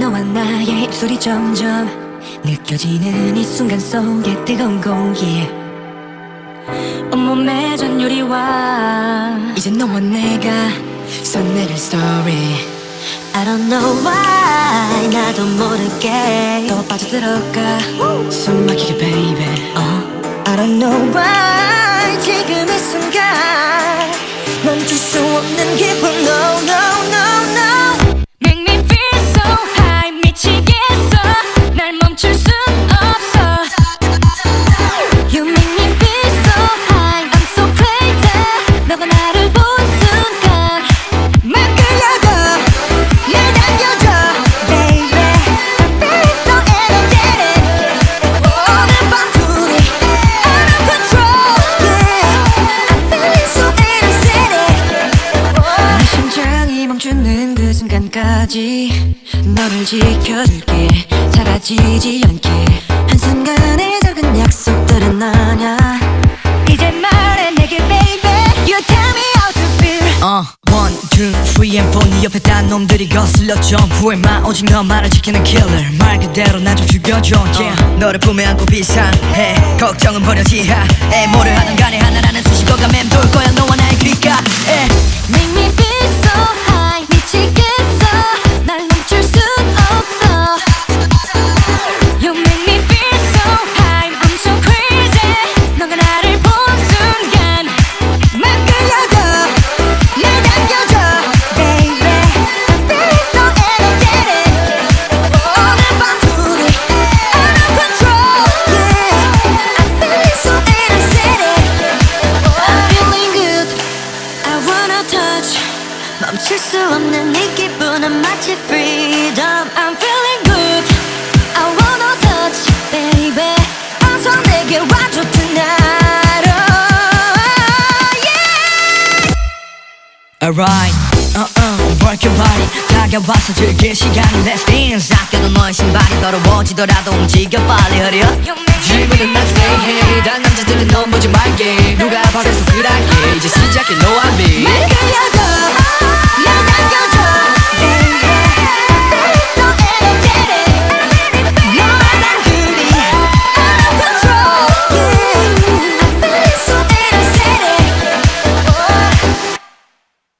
너와 나의 입술이 점점 느껴지는 이 순간 속에 뜨거운 공기. 온몸에 전율이와 이제 너와 내가 써내릴 story. I don't know why 나도 모르게 또 빠져들어가. 숨 막히게 baby. 어. I don't know why 지금 이 순간 멈출 수 없는 기분 그 순간까지 너를 지켜줄게. 사라지지 않게. 한순간의 작은 약속들은 아냐. 이제 말해 내게 baby. You tell me how to feel. 어, one, two, three and four. 네 옆에 딴 놈들이 거슬려 점프해 마 오직 너만을 지키는 killer. 말 그대로 나 좀 죽여줘. Yeah. 너를 품에 안고 비상해. 걱정은 버려 지하에 뭐를 하든 간에 하나라는 수식어가 맴돌 거야. 너와 나의 귓가 oh, uh-uh, 다가와서 즐길 시간 Let's dance 아껴도 너의 신발이 더러워지더라도 움직여 빨리 me 질문은 난 say hey 다른 남자들은 넌 보지 말게 누가 바래서 그랄게 이제 시작해 I'm me